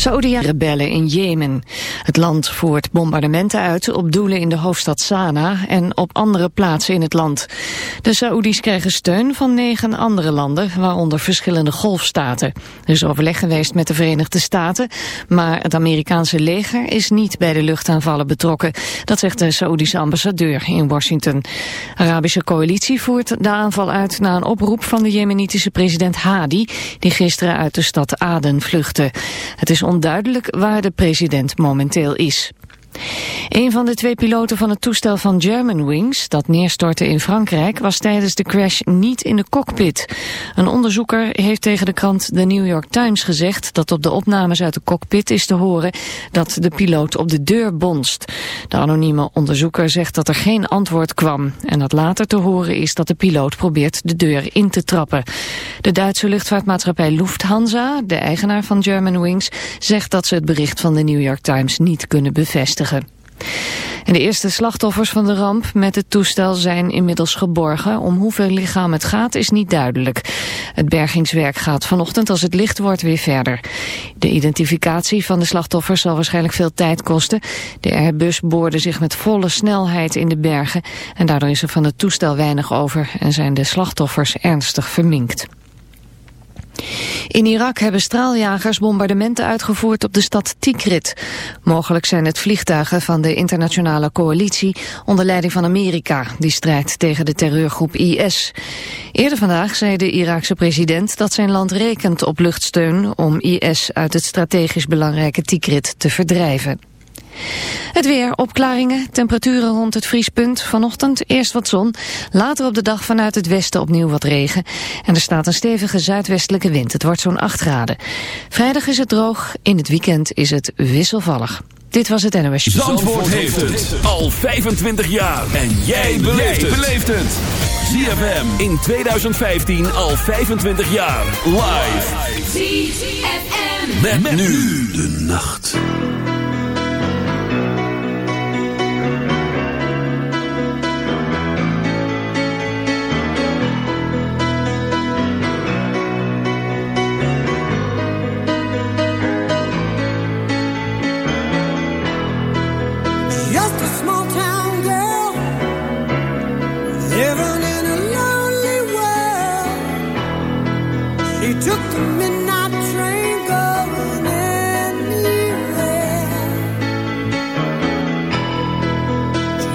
Saoedi-rebellen in Jemen. Het land voert bombardementen uit op doelen in de hoofdstad Sanaa en op andere plaatsen in het land. De Saoedi's krijgen steun van negen andere landen, waaronder verschillende golfstaten. Er is overleg geweest met de Verenigde Staten, maar het Amerikaanse leger is niet bij de luchtaanvallen betrokken. Dat zegt de Saoedische ambassadeur in Washington. Arabische coalitie voert de aanval uit na een oproep van de jemenitische president Hadi, die gisteren uit de stad Aden vluchtte. Het is onduidelijk waar de president momenteel is. Een van de twee piloten van het toestel van Germanwings, dat neerstortte in Frankrijk, was tijdens de crash niet in de cockpit. Een onderzoeker heeft tegen de krant The New York Times gezegd dat op de opnames uit de cockpit is te horen dat de piloot op de deur bonst. De anonieme onderzoeker zegt dat er geen antwoord kwam en dat later te horen is dat de piloot probeert de deur in te trappen. De Duitse luchtvaartmaatschappij Lufthansa, de eigenaar van Germanwings, zegt dat ze het bericht van The New York Times niet kunnen bevestigen. En de eerste slachtoffers van de ramp met het toestel zijn inmiddels geborgen. Om hoeveel lichaam het gaat is niet duidelijk. Het bergingswerk gaat vanochtend als het licht wordt weer verder. De identificatie van de slachtoffers zal waarschijnlijk veel tijd kosten. De Airbus boorde zich met volle snelheid in de bergen. En daardoor is er van het toestel weinig over en zijn de slachtoffers ernstig verminkt. In Irak hebben straaljagers bombardementen uitgevoerd op de stad Tikrit. Mogelijk zijn het vliegtuigen van de internationale coalitie onder leiding van Amerika, die strijdt tegen de terreurgroep IS. Eerder vandaag zei de Iraakse president dat zijn land rekent op luchtsteun om IS uit het strategisch belangrijke Tikrit te verdrijven. Het weer, opklaringen, temperaturen rond het vriespunt. Vanochtend eerst wat zon, later op de dag vanuit het westen opnieuw wat regen. En er staat een stevige zuidwestelijke wind. Het wordt zo'n 8 graden. Vrijdag is het droog, in het weekend is het wisselvallig. Dit was het NOS. Zandvoort, heeft het al 25 jaar. En jij beleeft het. ZFM in 2015 al 25 jaar. Live. ZFM. met nu de nacht.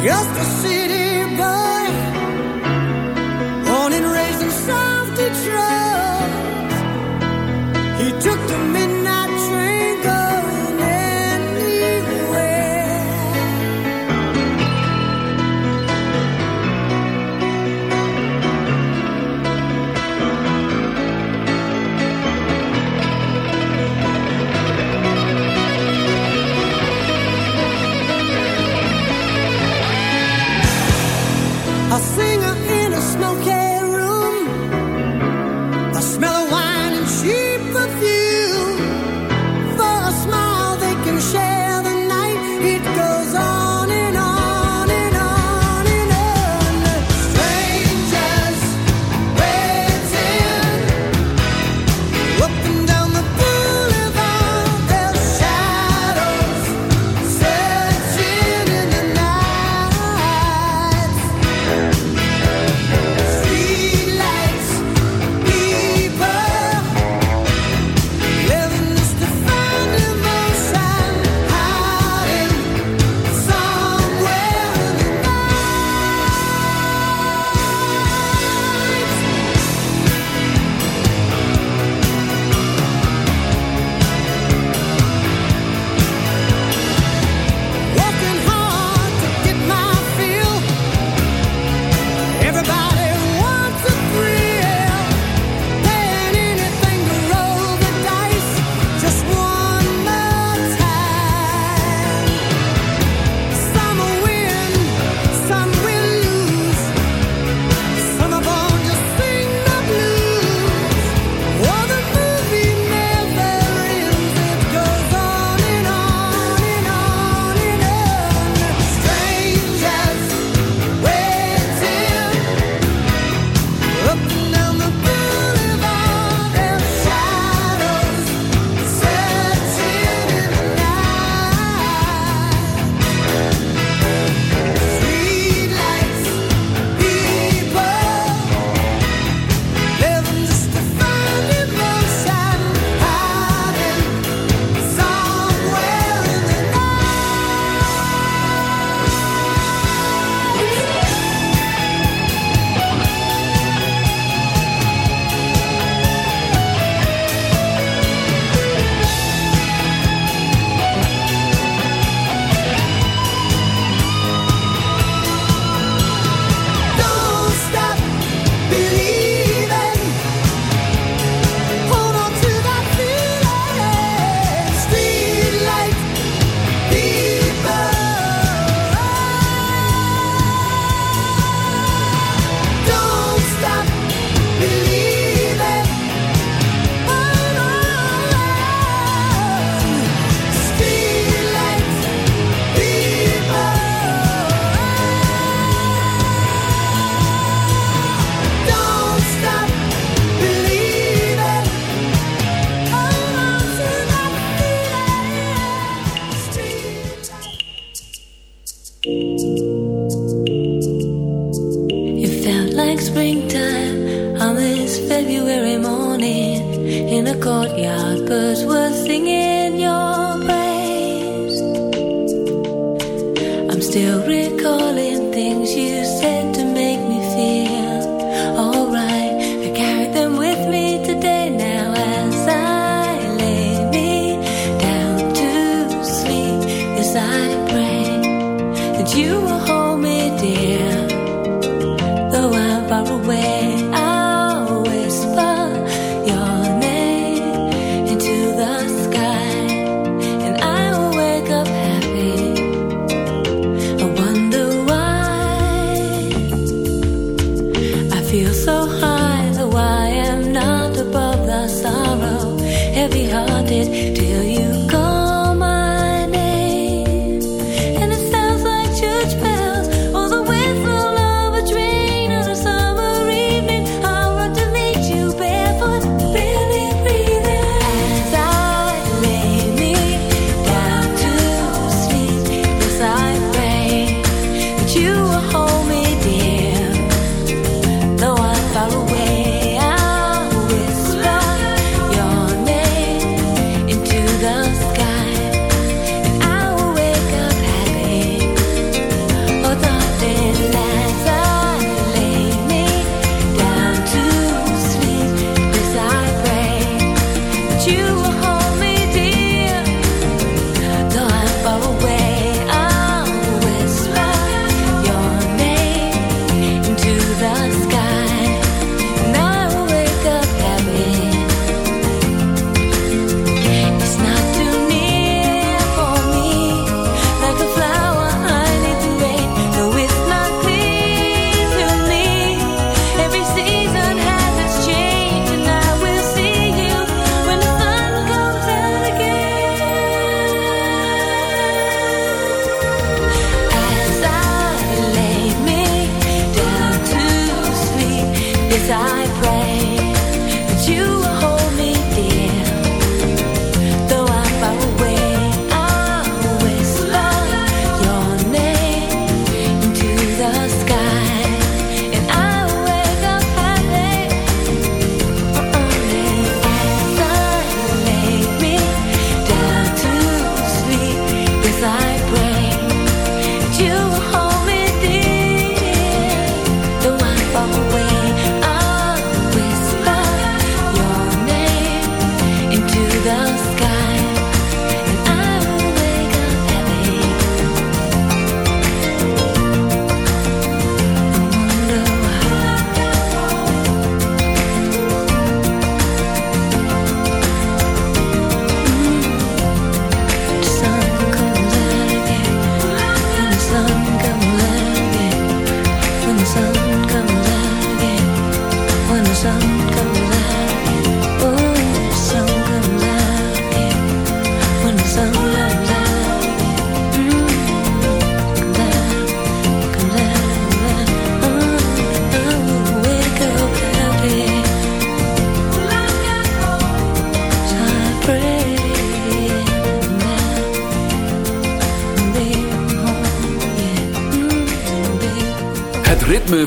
Just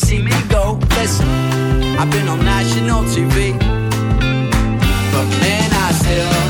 see me go. Listen, I've been on national TV. But man, I still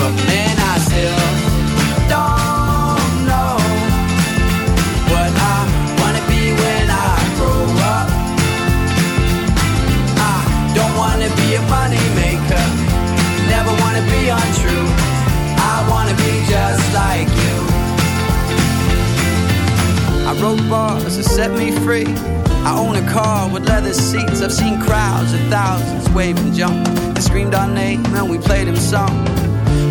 but man, I still don't know what I wanna be when I grow up. I don't wanna be a money maker, never wanna be untrue. I wanna be just like you. I wrote bars that set me free. I own a car with leather seats. I've seen crowds of thousands wave and jump. They screamed our name and we played them song.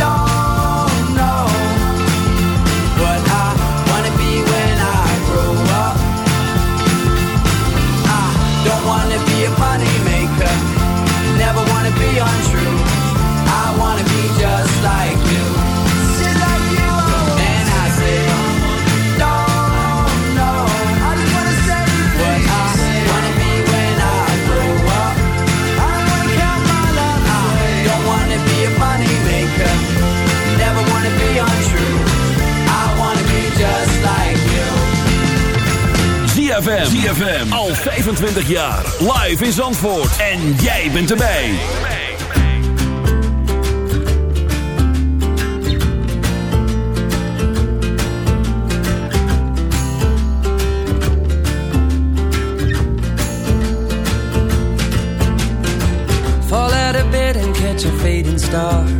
don't just like. ZFM. ZFM. Al 25 jaar. Live in Zandvoort. En jij bent erbij. Fall out of bed and catch a fading star.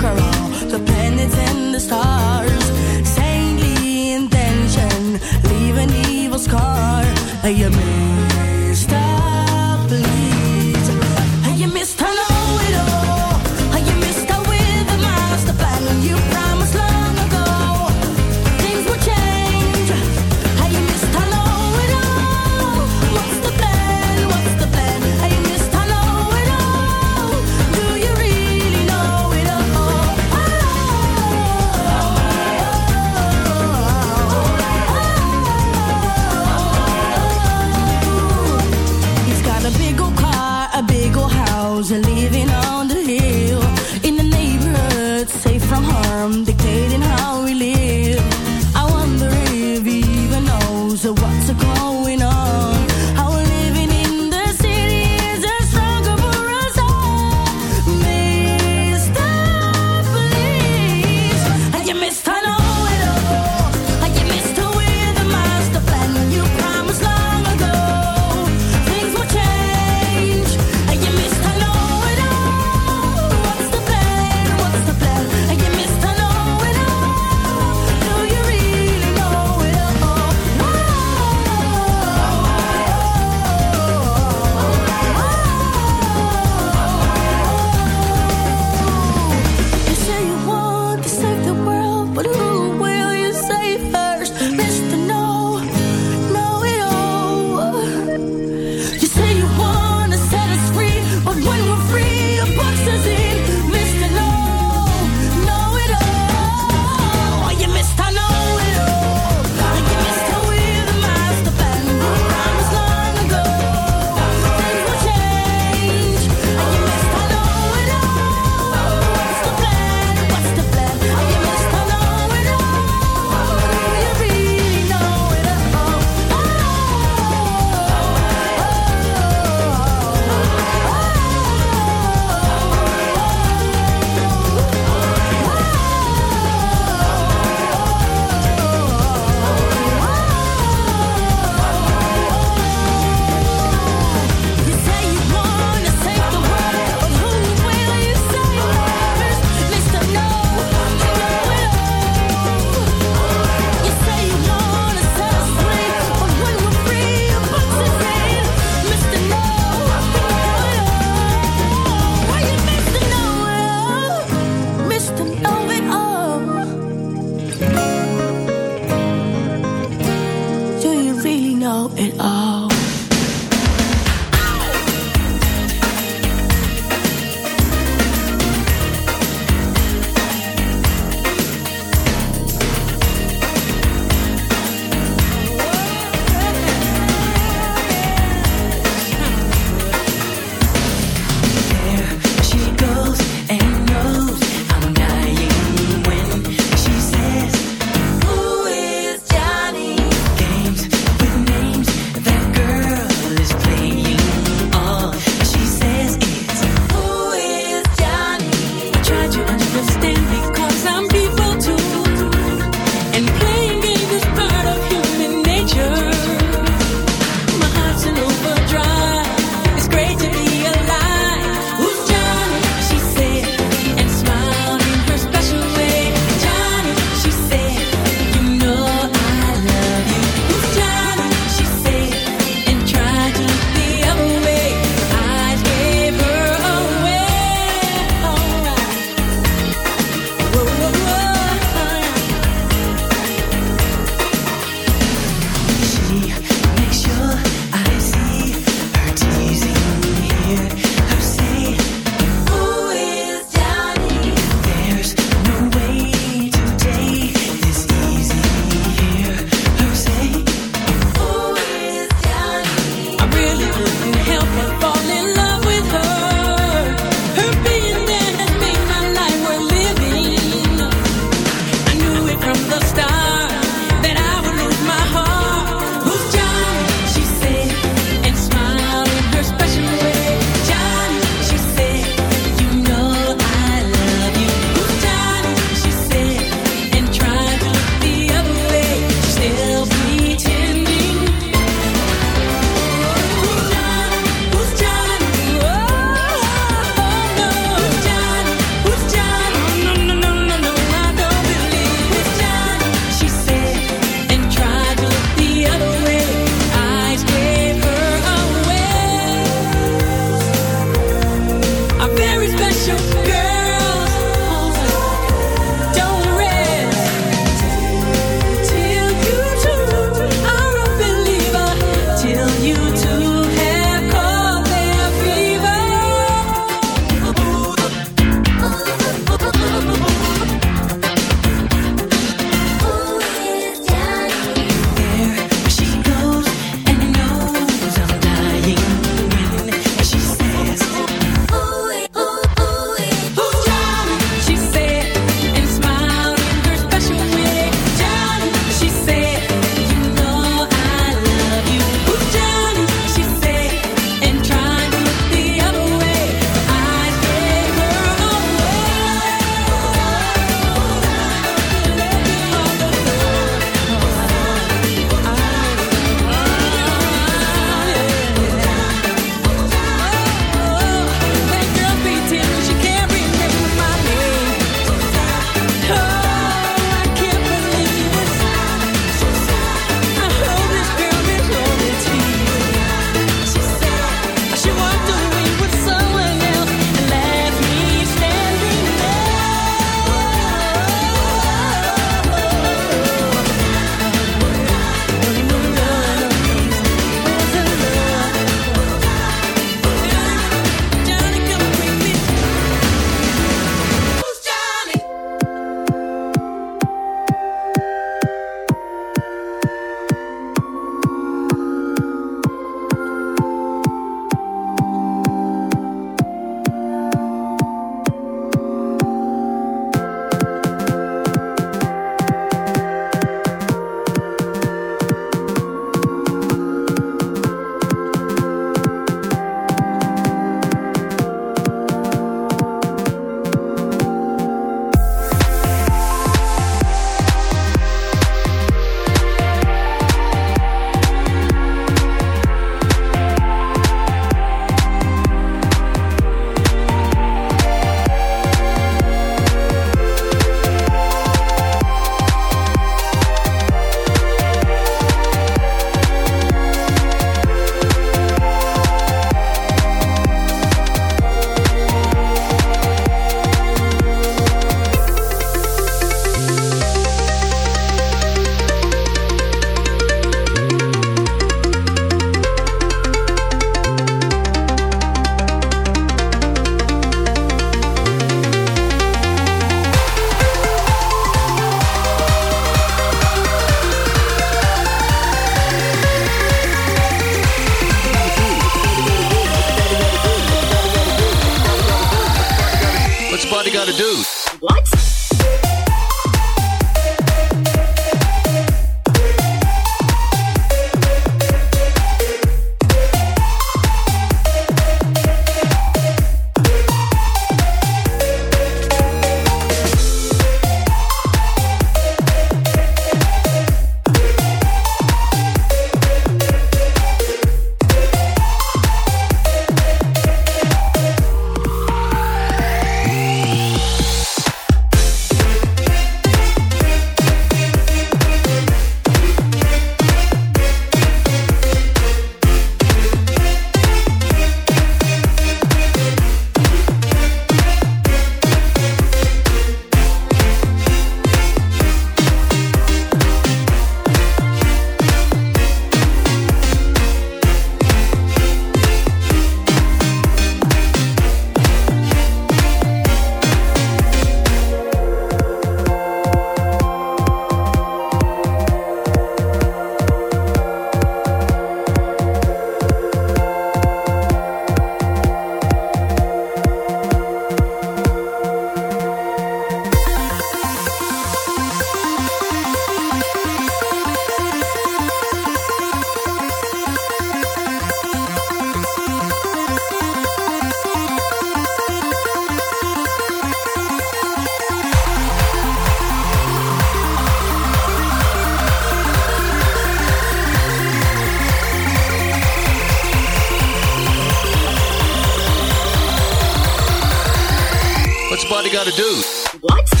gotta do?